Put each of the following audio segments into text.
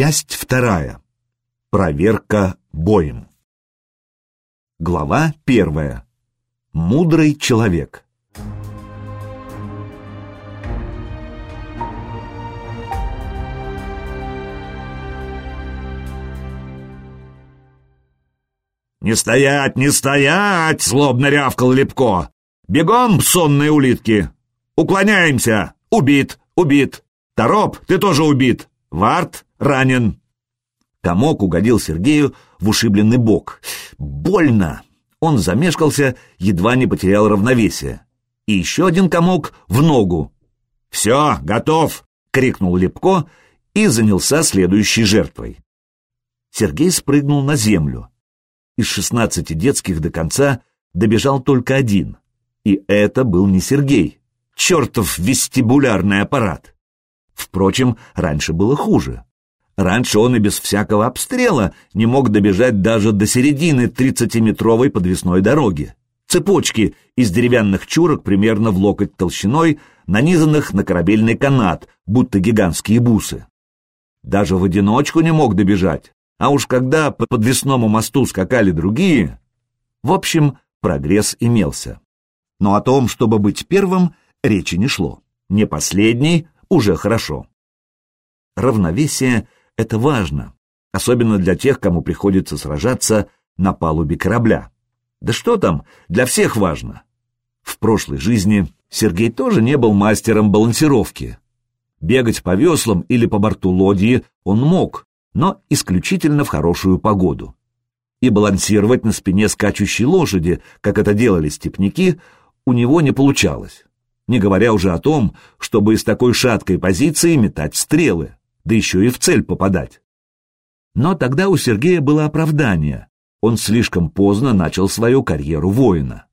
Часть вторая. Проверка боем. Глава первая. Мудрый человек. «Не стоять, не стоять!» — злобно рявкал Лепко. «Бегом, сонные улитки! Уклоняемся! Убит, убит! Тороп, ты тоже убит! Варт ранен!» Комок угодил Сергею в ушибленный бок. «Больно!» Он замешкался, едва не потерял равновесие. И еще один комок в ногу. «Все, готов!» — крикнул Лепко и занялся следующей жертвой. Сергей спрыгнул на землю. Из шестнадцати детских до конца добежал только один. И это был не Сергей. Чертов вестибулярный аппарат. Впрочем, раньше было хуже. Раньше он и без всякого обстрела не мог добежать даже до середины тридцатиметровой подвесной дороги. Цепочки из деревянных чурок примерно в локоть толщиной, нанизанных на корабельный канат, будто гигантские бусы. Даже в одиночку не мог добежать, а уж когда по подвесному мосту скакали другие... В общем, прогресс имелся. Но о том, чтобы быть первым, речи не шло. Не последний уже хорошо. Равновесие это важно, особенно для тех, кому приходится сражаться на палубе корабля. Да что там, для всех важно. В прошлой жизни Сергей тоже не был мастером балансировки. Бегать по веслам или по борту лодии он мог, но исключительно в хорошую погоду. И балансировать на спине скачущей лошади, как это делали степняки, у него не получалось. Не говоря уже о том, чтобы из такой шаткой позиции метать стрелы да еще и в цель попадать. Но тогда у Сергея было оправдание. Он слишком поздно начал свою карьеру воина.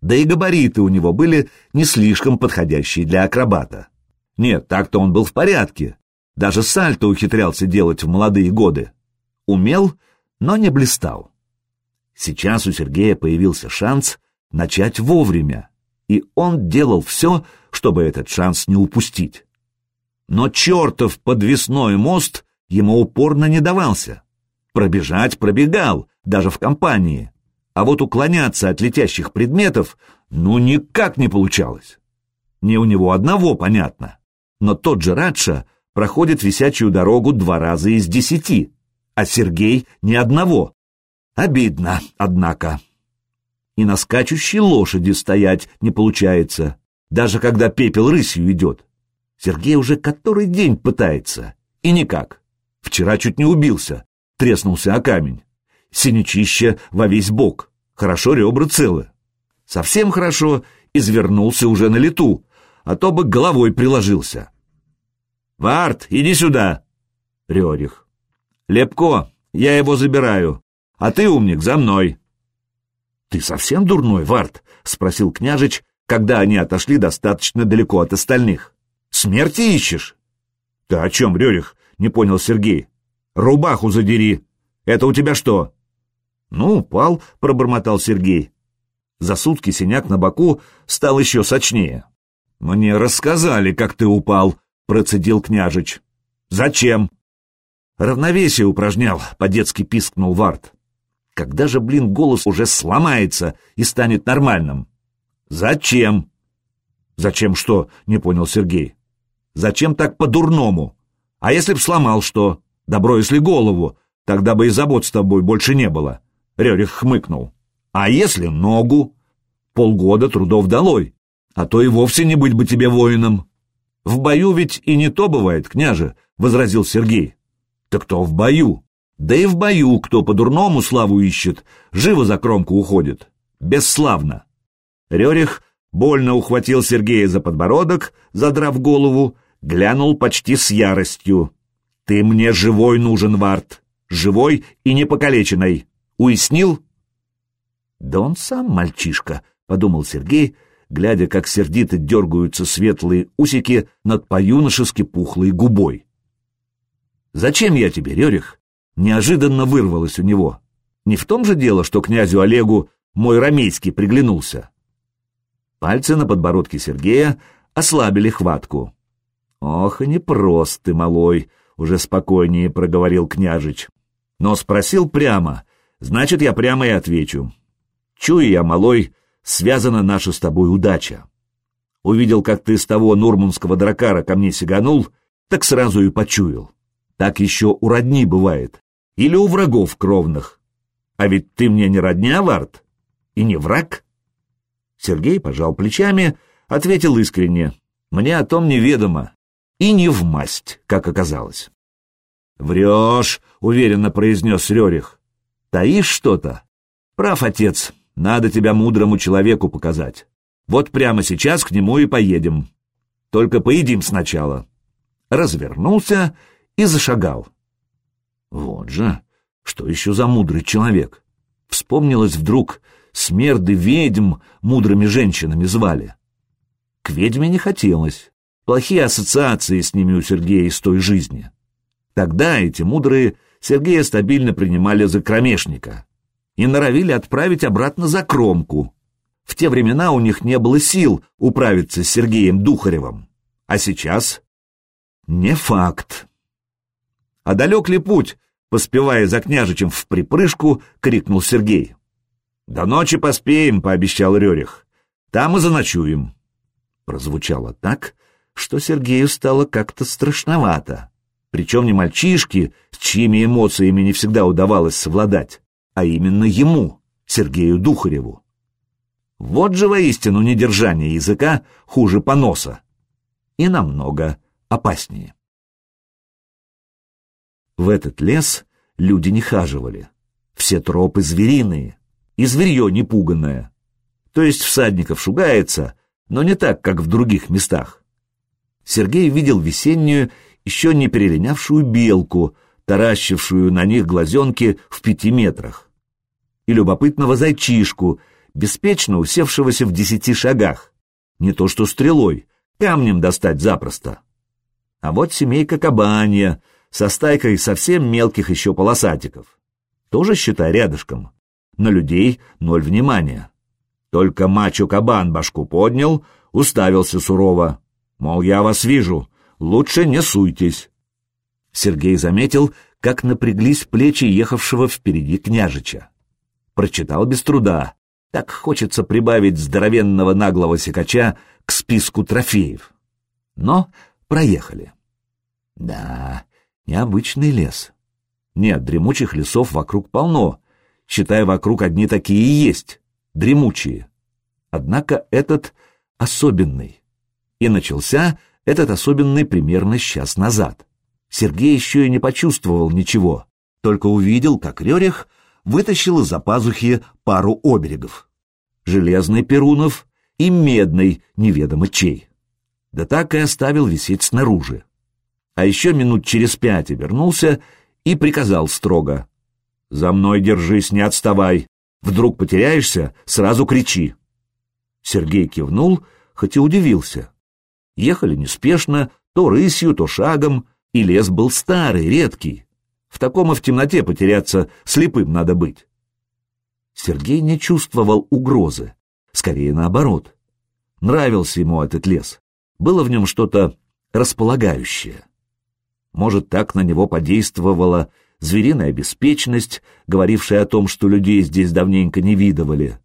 Да и габариты у него были не слишком подходящие для акробата. Нет, так-то он был в порядке. Даже сальто ухитрялся делать в молодые годы. Умел, но не блистал. Сейчас у Сергея появился шанс начать вовремя, и он делал все, чтобы этот шанс не упустить но чертов подвесной мост ему упорно не давался. Пробежать пробегал, даже в компании, а вот уклоняться от летящих предметов ну никак не получалось. Не у него одного, понятно, но тот же Радша проходит висячую дорогу два раза из десяти, а Сергей ни одного. Обидно, однако. И на скачущей лошади стоять не получается, даже когда пепел рысью идет. Сергей уже который день пытается. И никак. Вчера чуть не убился. Треснулся о камень. Синячище во весь бок. Хорошо ребра целы. Совсем хорошо извернулся уже на лету, а то бы головой приложился. «Варт, иди сюда!» Рерих. «Лепко, я его забираю, а ты, умник, за мной!» «Ты совсем дурной, Варт?» — спросил княжич, когда они отошли достаточно далеко от остальных. Смерти ищешь? — Ты о чем, Рерих? — не понял Сергей. — Рубаху задери. Это у тебя что? — Ну, упал, — пробормотал Сергей. За сутки синяк на боку стал еще сочнее. — Мне рассказали, как ты упал, — процедил княжич. — Зачем? — Равновесие упражнял, — по-детски пискнул Варт. Когда же, блин, голос уже сломается и станет нормальным? — Зачем? — Зачем что? — не понял Сергей. Зачем так по-дурному? А если б сломал что? Добро, если голову, тогда бы и забот с тобой больше не было. Рерих хмыкнул. А если ногу? Полгода трудов долой, а то и вовсе не быть бы тебе воином. В бою ведь и не то бывает, княже, — возразил Сергей. Так кто в бою? Да и в бою, кто по-дурному славу ищет, живо за кромку уходит. Бесславно. Рерих больно ухватил Сергея за подбородок, задрав голову, глянул почти с яростью. «Ты мне живой нужен, Варт, живой и непокалеченный. Уяснил?» «Да он сам мальчишка», — подумал Сергей, глядя, как сердито дергаются светлые усики над по-юношески пухлой губой. «Зачем я тебе, Рерих?» Неожиданно вырвалось у него. Не в том же дело, что князю Олегу мой ромейский приглянулся. Пальцы на подбородке Сергея ослабили хватку. Ох, и непрост ты, малой, — уже спокойнее проговорил княжич. «Но спросил прямо, значит, я прямо и отвечу. Чую я, малой, связана наша с тобой удача. Увидел, как ты с того нурманского дракара ко мне сиганул, так сразу и почуял. Так еще у родни бывает. Или у врагов кровных. А ведь ты мне не родня, Вард? И не враг?» Сергей пожал плечами, ответил искренне. «Мне о том неведомо. И не в масть, как оказалось». «Врешь», — уверенно произнес Рерих. «Таишь что-то?» «Прав, отец. Надо тебя мудрому человеку показать. Вот прямо сейчас к нему и поедем. Только поедим сначала». Развернулся и зашагал. Вот же, что еще за мудрый человек? Вспомнилось вдруг, смерды ведьм мудрыми женщинами звали. К ведьме не хотелось. Плохие ассоциации с ними у Сергея из той жизни. Тогда эти мудрые Сергея стабильно принимали за кромешника и норовили отправить обратно за кромку. В те времена у них не было сил управиться с Сергеем Духаревым. А сейчас? Не факт. А далек ли путь? Поспевая за княжичем в припрыжку, крикнул Сергей. «До ночи поспеем», — пообещал Рерих. «Там и заночуем». Прозвучало так, что Сергею стало как-то страшновато. Причем не мальчишки, с чьими эмоциями не всегда удавалось совладать, а именно ему, Сергею Духареву. Вот же воистину недержание языка хуже поноса. И намного опаснее. В этот лес люди не хаживали. Все тропы звериные, и зверье непуганное. То есть всадников шугается, но не так, как в других местах. Сергей видел весеннюю, еще не перелинявшую белку, таращившую на них глазенки в пяти метрах, и любопытного зайчишку, беспечно усевшегося в десяти шагах. Не то что стрелой, камнем достать запросто. А вот семейка кабанья — со стайкой совсем мелких еще полосатиков. Тоже, считай, рядышком. На людей ноль внимания. Только мачо-кабан башку поднял, уставился сурово. Мол, я вас вижу, лучше не суйтесь. Сергей заметил, как напряглись плечи ехавшего впереди княжича. Прочитал без труда. Так хочется прибавить здоровенного наглого секача к списку трофеев. Но проехали. Да, Необычный лес. Нет, дремучих лесов вокруг полно. Считай, вокруг одни такие и есть. Дремучие. Однако этот особенный. И начался этот особенный примерно час назад. Сергей еще и не почувствовал ничего, только увидел, как Рерих вытащил из-за пазухи пару оберегов. Железный Перунов и медный, неведомо чей. Да так и оставил висеть снаружи а еще минут через пять вернулся и приказал строго. «За мной держись, не отставай. Вдруг потеряешься, сразу кричи». Сергей кивнул, хоть и удивился. Ехали неспешно, то рысью, то шагом, и лес был старый, редкий. В таком и в темноте потеряться слепым надо быть. Сергей не чувствовал угрозы, скорее наоборот. Нравился ему этот лес, было в нем что-то располагающее. Может, так на него подействовала звериная беспечность, говорившая о том, что людей здесь давненько не видывали.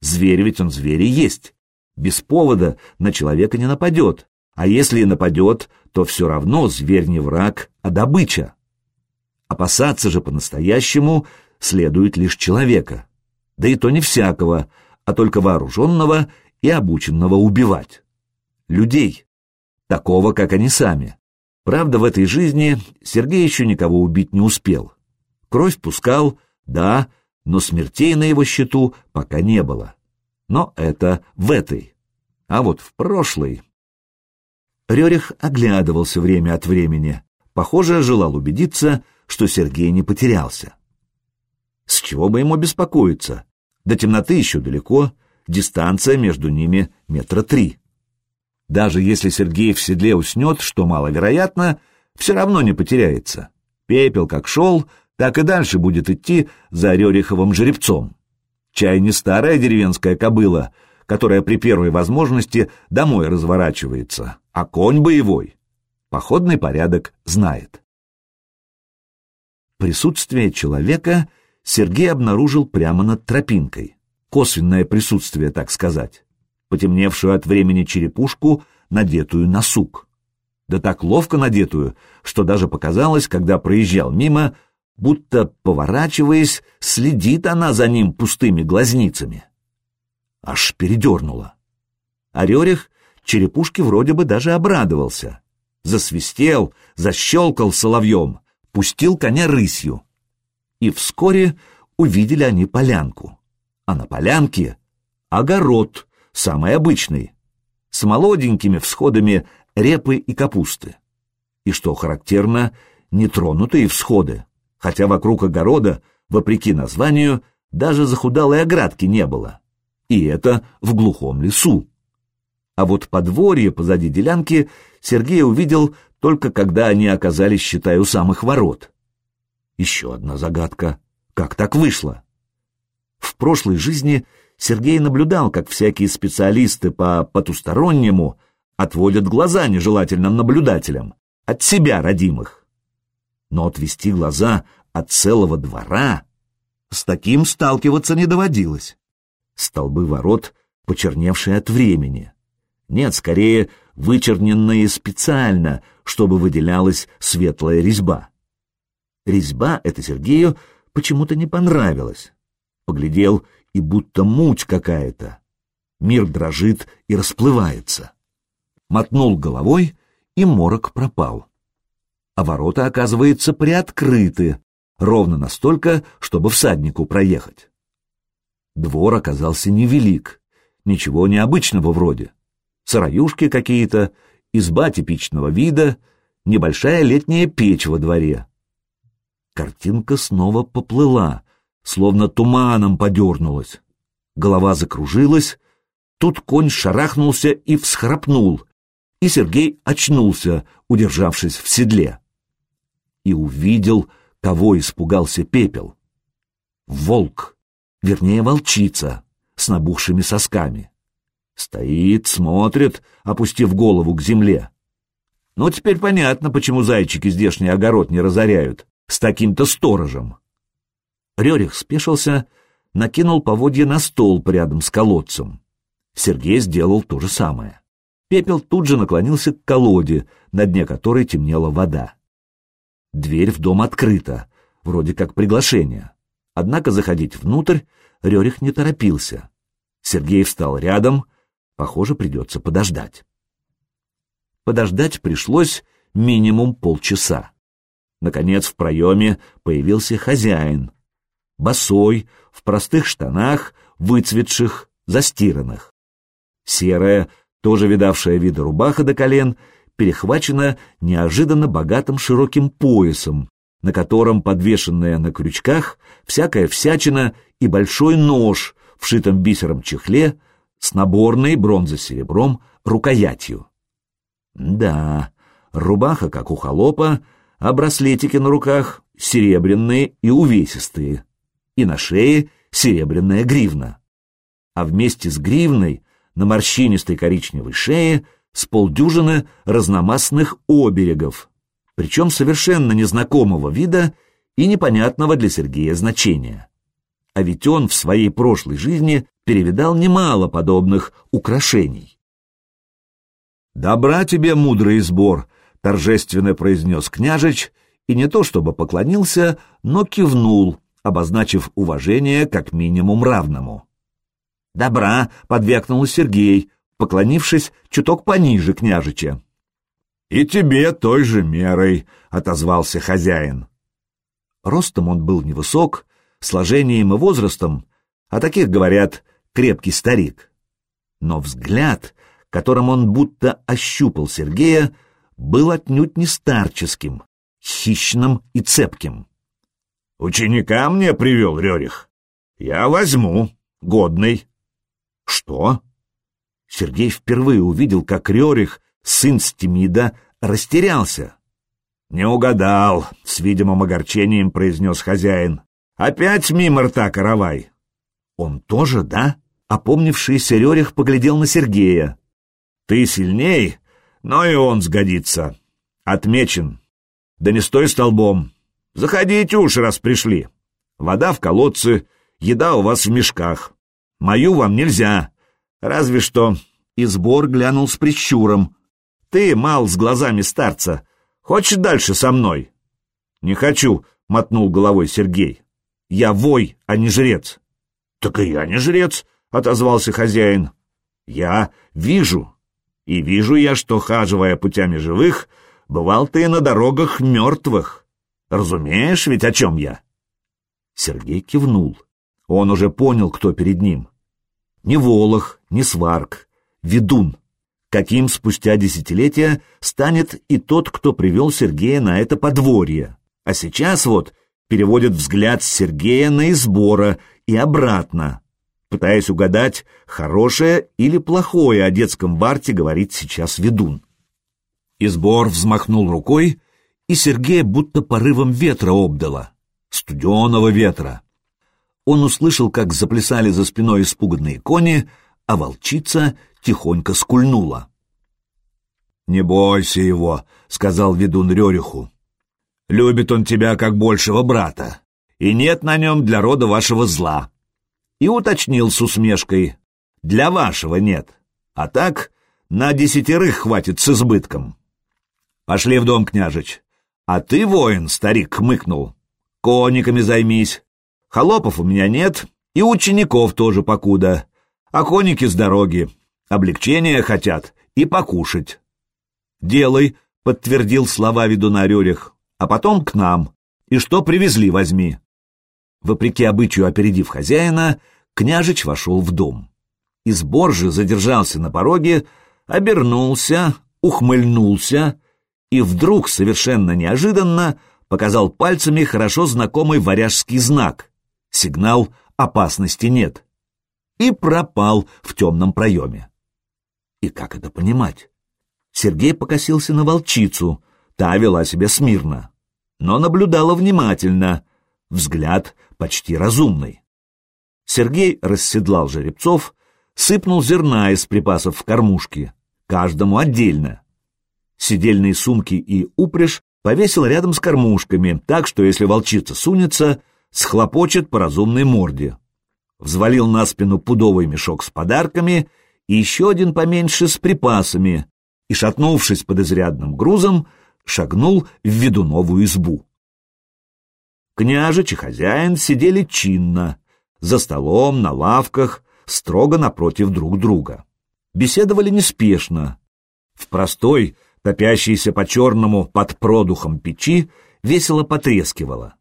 Зверь ведь он зверь и есть. Без повода на человека не нападет, а если и нападет, то все равно зверь не враг, а добыча. Опасаться же по-настоящему следует лишь человека, да и то не всякого, а только вооруженного и обученного убивать. Людей, такого, как они сами. Правда, в этой жизни Сергей еще никого убить не успел. Кровь пускал, да, но смертей на его счету пока не было. Но это в этой. А вот в прошлой... Рерих оглядывался время от времени. Похоже, желал убедиться, что Сергей не потерялся. С чего бы ему беспокоиться? До темноты еще далеко, дистанция между ними метра три. Даже если Сергей в седле уснет, что маловероятно, все равно не потеряется. Пепел как шел, так и дальше будет идти за Рериховым жеребцом. Чай не старая деревенская кобыла, которая при первой возможности домой разворачивается, а конь боевой. Походный порядок знает. Присутствие человека Сергей обнаружил прямо над тропинкой. Косвенное присутствие, так сказать. Потемневшую от времени черепушку, надетую на сук. Да так ловко надетую, что даже показалось, когда проезжал мимо, будто, поворачиваясь, следит она за ним пустыми глазницами. Аж передернула. А Рерих черепушке вроде бы даже обрадовался. Засвистел, защелкал соловьем, пустил коня рысью. И вскоре увидели они полянку. А на полянке — огород, самый обычный, с молоденькими всходами репы и капусты. И, что характерно, нетронутые всходы, хотя вокруг огорода, вопреки названию, даже захудалой оградки не было. И это в глухом лесу. А вот подворье позади делянки Сергей увидел только когда они оказались, считай, у самых ворот. Еще одна загадка. Как так вышло? В прошлой жизни Сергей наблюдал, как всякие специалисты по потустороннему отводят глаза нежелательным наблюдателям, от себя родимых. Но отвести глаза от целого двора с таким сталкиваться не доводилось. Столбы ворот, почерневшие от времени. Нет, скорее, вычерненные специально, чтобы выделялась светлая резьба. Резьба эта Сергею почему-то не понравилась. Поглядел, и будто муть какая-то. Мир дрожит и расплывается. Мотнул головой, и морок пропал. А ворота, оказывается, приоткрыты, ровно настолько, чтобы всаднику проехать. Двор оказался невелик, ничего необычного вроде сыроюшки какие-то, изба типичного вида, небольшая летняя печь во дворе. Картинка снова поплыла, словно туманом подернулась. Голова закружилась, тут конь шарахнулся и всхрапнул, и Сергей очнулся, удержавшись в седле. И увидел, кого испугался пепел. Волк, вернее волчица, с набухшими сосками. Стоит, смотрит, опустив голову к земле. Ну, теперь понятно, почему зайчики здешний огород не разоряют с таким-то сторожем. Рерих спешился, накинул поводья на стол рядом с колодцем. Сергей сделал то же самое. Пепел тут же наклонился к колоде, на дне которой темнела вода. Дверь в дом открыта, вроде как приглашение. Однако заходить внутрь Рерих не торопился. Сергей встал рядом — Похоже, придется подождать. Подождать пришлось минимум полчаса. Наконец в проеме появился хозяин. Босой, в простых штанах, выцветших, застиранных. Серая, тоже видавшая вида рубаха до колен, перехвачена неожиданно богатым широким поясом, на котором подвешенная на крючках всякая всячина и большой нож, вшитом бисером чехле, с наборной бронзо-серебром рукоятью. Да, рубаха, как у холопа, а браслетики на руках серебряные и увесистые, и на шее серебряная гривна. А вместе с гривной на морщинистой коричневой шее с полдюжины разномастных оберегов, причем совершенно незнакомого вида и непонятного для Сергея значения. А ведь он в своей прошлой жизни перевидал немало подобных украшений. «Добра тебе, мудрый сбор!» — торжественно произнес княжич, и не то чтобы поклонился, но кивнул, обозначив уважение как минимум равному. «Добра!» — подвякнул Сергей, поклонившись чуток пониже княжича. «И тебе той же мерой», — отозвался хозяин. Ростом он был невысок, сложением и возрастом, а таких, говорят, крепкий старик. Но взгляд, которым он будто ощупал Сергея, был отнюдь не старческим, хищным и цепким. «Ученика мне привел Рерих. Я возьму, годный». «Что?» Сергей впервые увидел, как Рерих, сын Стемида, растерялся. «Не угадал», — с видимым огорчением произнес хозяин. «Опять мимо рта каравай». «Он тоже, да?» Опомнившийся Рерих поглядел на Сергея. «Ты сильней, но и он сгодится. Отмечен. Да не стой столбом. Заходите уж, раз пришли. Вода в колодце, еда у вас в мешках. Мою вам нельзя. Разве что...» И сбор глянул с прищуром. «Ты, мал с глазами старца, хочешь дальше со мной?» «Не хочу», — мотнул головой Сергей. «Я вой, а не жрец». «Так и я не жрец», — отозвался хозяин. «Я вижу. И вижу я, что, хаживая путями живых, бывал ты на дорогах мертвых. Разумеешь ведь, о чем я?» Сергей кивнул. Он уже понял, кто перед ним. Не Волох, не Сварк, ведун. Каким спустя десятилетия станет и тот, кто привел Сергея на это подворье. А сейчас вот переводит взгляд Сергея на Избора и обратно, пытаясь угадать, хорошее или плохое о детском барте говорит сейчас ведун. Избор взмахнул рукой, и Сергея будто порывом ветра обдало, студеного ветра. Он услышал, как заплясали за спиной испуганные кони, а волчица тихонько скульнула. «Не бойся его», — сказал ведун Рериху. «Любит он тебя как большего брата, и нет на нем для рода вашего зла». И уточнил с усмешкой. «Для вашего нет, а так на десятерых хватит с избытком». «Пошли в дом, княжич». «А ты, воин», — старик хмыкнул, — «кониками займись. Холопов у меня нет, и учеников тоже покуда. А с дороги. Облегчения хотят и покушать. «Делай», — подтвердил слова ведуна Рерих, — «а потом к нам. И что привезли, возьми». Вопреки обычаю опередив хозяина, княжич вошел в дом. Избор же задержался на пороге, обернулся, ухмыльнулся и вдруг, совершенно неожиданно, показал пальцами хорошо знакомый варяжский знак. Сигнал «опасности нет» и пропал в темном проеме. И как это понимать? Сергей покосился на волчицу, та вела себя смирно, но наблюдала внимательно, взгляд почти разумный. Сергей расседлал жеребцов, сыпнул зерна из припасов в кормушки, каждому отдельно. Сидельные сумки и упряжь повесил рядом с кормушками, так что если волчица сунется, схлопочет по разумной морде взвалил на спину пудовый мешок с подарками и еще один поменьше с припасами, и, шатнувшись под изрядным грузом, шагнул в ведуновую избу. Княжич и хозяин сидели чинно, за столом, на лавках, строго напротив друг друга. Беседовали неспешно. В простой, топящейся по-черному под продухом печи, весело потрескивало.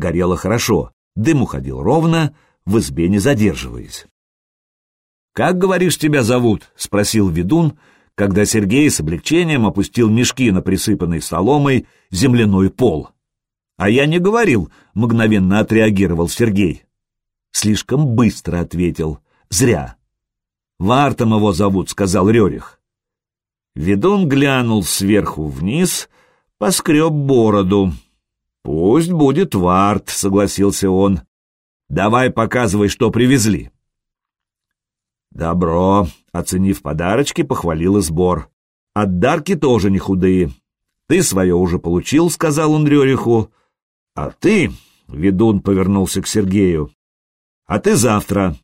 Горело хорошо, дым уходил ровно, в избе не задерживаясь. «Как, говоришь, тебя зовут?» — спросил ведун, когда Сергей с облегчением опустил мешки на присыпанный соломой земляной пол. «А я не говорил», — мгновенно отреагировал Сергей. Слишком быстро ответил. «Зря». «Вартом его зовут», — сказал Рерих. Ведун глянул сверху вниз, поскреб бороду. «Пусть будет Варт», — согласился он. Давай показывай, что привезли. Добро, оценив подарочки, похвалил сбор. Отдарки тоже не худые. Ты свое уже получил, сказал он Рериху. А ты, ведун повернулся к Сергею, а ты завтра.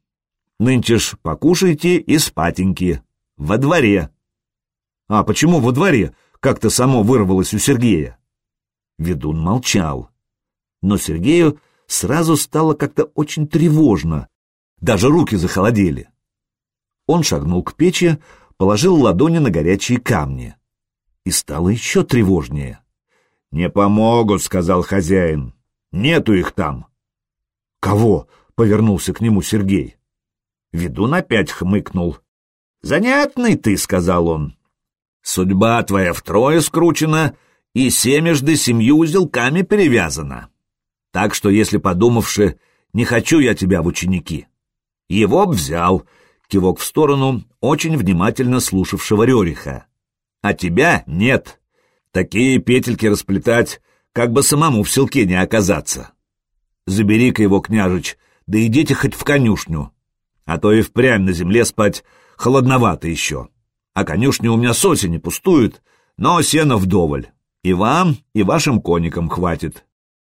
Нынче ж покушайте и спатеньки. Во дворе. А почему во дворе? Как-то само вырвалось у Сергея. Ведун молчал. Но Сергею сразу стало как-то очень тревожно. Даже руки захолодели. Он шагнул к печи, положил ладони на горячие камни. И стало еще тревожнее. «Не помогут», — сказал хозяин. «Нету их там». «Кого?» — повернулся к нему Сергей. Ведун опять хмыкнул. «Занятный ты», — сказал он. «Судьба твоя втрое скручена и семежды семью узелками перевязана. Так что, если подумавши, не хочу я тебя в ученики. Его б взял, кивок в сторону очень внимательно слушавшего Рериха. А тебя нет. Такие петельки расплетать, как бы самому в селке не оказаться. Забери-ка его, княжич, да идите хоть в конюшню. А то и впрямь на земле спать холодновато еще. А конюшня у меня с осени пустует, но сена вдоволь. И вам, и вашим коникам хватит.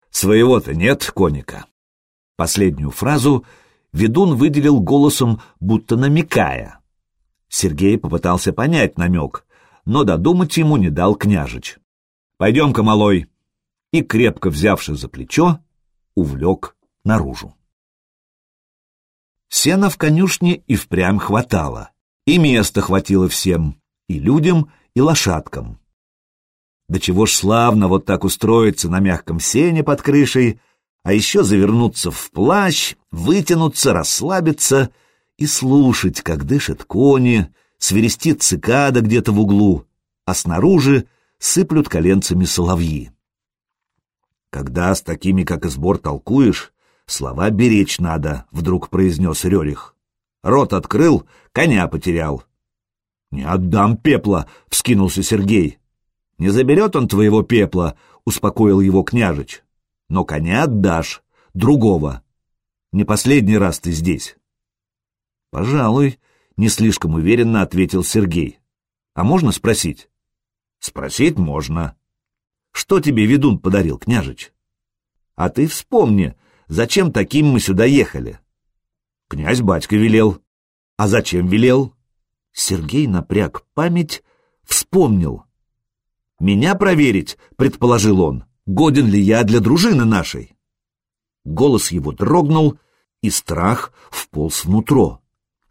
Своего-то нет, коника. Последнюю фразу ведун выделил голосом, будто намекая. Сергей попытался понять намек, но додумать ему не дал княжич. «Пойдем-ка, малой!» И, крепко взявши за плечо, увлек наружу. Сена в конюшне и впрямь хватало, и места хватило всем, и людям, и лошадкам. Да чего ж славно вот так устроиться на мягком сене под крышей, а еще завернуться в плащ, вытянуться, расслабиться и слушать, как дышат кони, свирестит цикада где-то в углу, а снаружи сыплют коленцами соловьи. Когда с такими, как и сбор, толкуешь, слова беречь надо, — вдруг произнес Рерих. Рот открыл, коня потерял. — Не отдам пепла, — вскинулся Сергей. — Не заберет он твоего пепла, — успокоил его княжич. — Но коня отдашь, другого. Не последний раз ты здесь. — Пожалуй, — не слишком уверенно ответил Сергей. «А можно спросить?» «Спросить можно». «Что тебе ведун подарил, княжич?» «А ты вспомни, зачем таким мы сюда ехали?» «Князь батька велел». «А зачем велел?» Сергей напряг память, вспомнил. «Меня проверить», — предположил он, — «годен ли я для дружины нашей?» Голос его дрогнул, и страх вполз внутрь.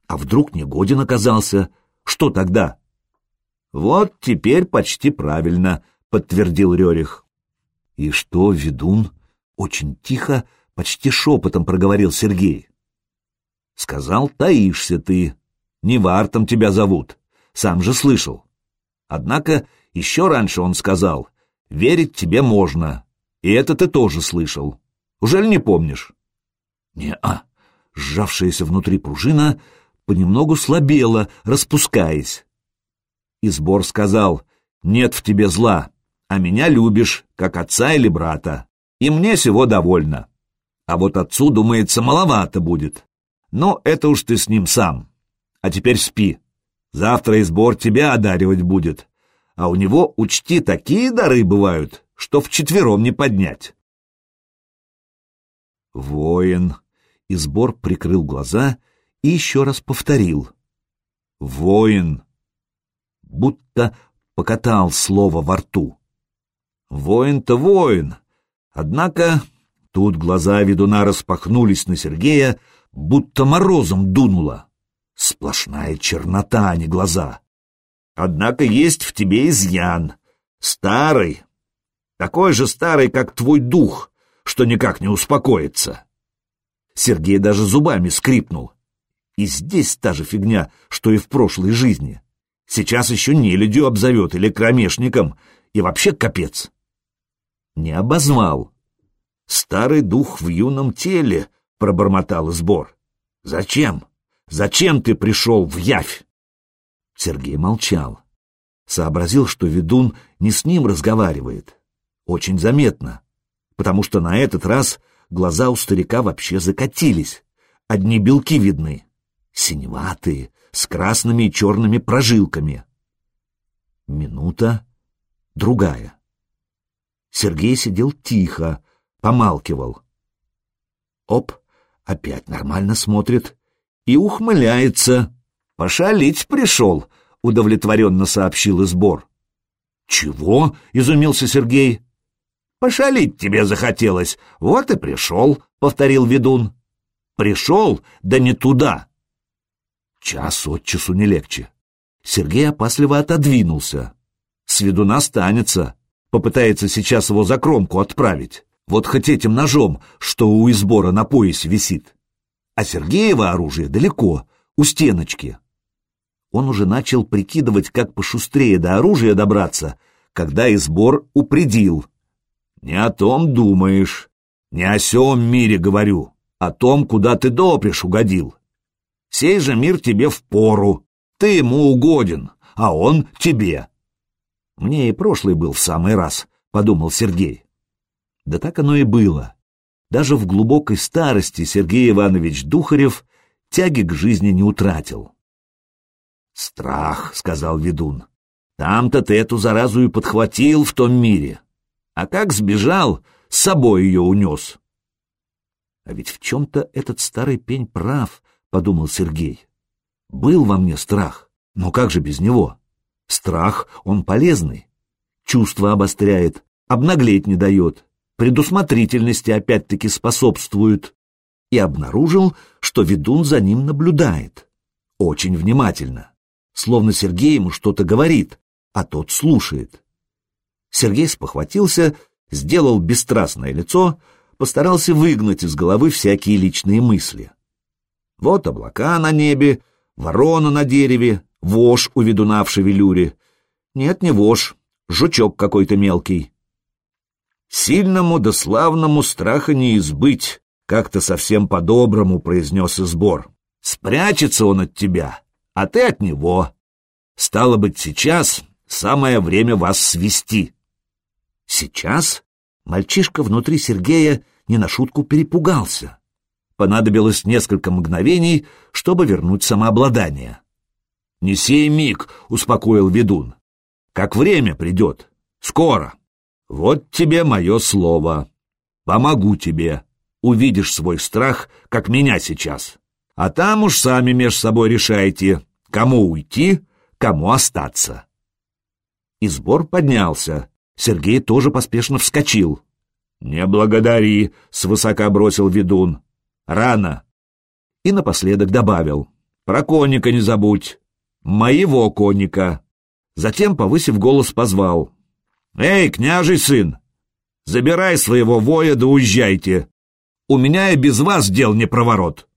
А вдруг негоден оказался? Что тогда? Вот теперь почти правильно, подтвердил Рерих. И что, ведун? Очень тихо, почти шепотом проговорил Сергей. Сказал, таишься ты. Не вартом тебя зовут. Сам же слышал. Однако еще раньше он сказал, верить тебе можно. И это ты тоже слышал. Ужель не помнишь? Не-а. Сжавшаяся внутри пружина понемногу слабела, распускаясь. И сбор сказал, «Нет в тебе зла, а меня любишь, как отца или брата, и мне всего довольно. А вот отцу, думается, маловато будет. Но это уж ты с ним сам. А теперь спи. Завтра и сбор тебя одаривать будет. А у него, учти, такие дары бывают, что вчетвером не поднять». Воин. И сбор прикрыл глаза и еще раз повторил. «Воин!» Будто покатал слово во рту. «Воин-то воин!» Однако тут глаза ведуна распахнулись на Сергея, будто морозом дунуло. Сплошная чернота, а не глаза. Однако есть в тебе изъян. Старый. Такой же старый, как твой дух, что никак не успокоится. Сергей даже зубами скрипнул. И здесь та же фигня, что и в прошлой жизни. Сейчас еще нелюдью обзовет или кромешником, и вообще капец. Не обозвал. Старый дух в юном теле, пробормотал сбор. Зачем? Зачем ты пришел в явь? Сергей молчал. Сообразил, что ведун не с ним разговаривает. Очень заметно, потому что на этот раз глаза у старика вообще закатились, одни белки видны синеватые, с красными и черными прожилками. Минута, другая. Сергей сидел тихо, помалкивал. Оп, опять нормально смотрит и ухмыляется. «Пошалить пришел», — удовлетворенно сообщил избор. «Чего?» — изумился Сергей. «Пошалить тебе захотелось, вот и пришел», — повторил ведун. «Пришел, да не туда». Час от часу не легче. Сергей опасливо отодвинулся. С виду настанется. Попытается сейчас его за кромку отправить. Вот хоть этим ножом, что у избора на поясе висит. А Сергеева оружие далеко, у стеночки. Он уже начал прикидывать, как пошустрее до оружия добраться, когда избор упредил. «Не о том думаешь, не о сём мире говорю, о том, куда ты допришь угодил. Сей же мир тебе в пору. Ты ему угоден, а он тебе. Мне и прошлый был в самый раз, — подумал Сергей. Да так оно и было. Даже в глубокой старости Сергей Иванович Духарев тяги к жизни не утратил. «Страх», — сказал ведун. «Там-то ты эту заразу и подхватил в том мире. А как сбежал, с собой ее унес. А ведь в чем-то этот старый пень прав, подумал Сергей. Был во мне страх, но как же без него? Страх, он полезный. Чувства обостряет, обнаглеть не дает, предусмотрительности опять-таки способствует. И обнаружил, что ведун за ним наблюдает. Очень внимательно. Словно Сергей ему что-то говорит, а тот слушает. Сергей спохватился, сделал бесстрастное лицо, постарался выгнать из головы всякие личные мысли. Вот облака на небе, ворона на дереве, вож у ведуна в шевелюре. Нет, не вож, жучок какой-то мелкий. «Сильному да славному страха не избыть», — как-то совсем по-доброму произнес избор. «Спрячется он от тебя, а ты от него. Стало быть, сейчас самое время вас свести». «Сейчас?» Мальчишка внутри Сергея не на шутку перепугался. Понадобилось несколько мгновений, чтобы вернуть самообладание. «Не сей миг», — успокоил ведун. «Как время придет. Скоро. Вот тебе мое слово. Помогу тебе. Увидишь свой страх, как меня сейчас. А там уж сами меж собой решайте, кому уйти, кому остаться». И сбор поднялся. Сергей тоже поспешно вскочил. «Не благодари», — свысока бросил ведун. «Рано». И напоследок добавил. «Про конника не забудь. Моего конника». Затем, повысив голос, позвал. «Эй, княжий сын, забирай своего воя да уезжайте. У меня и без вас дел не проворот».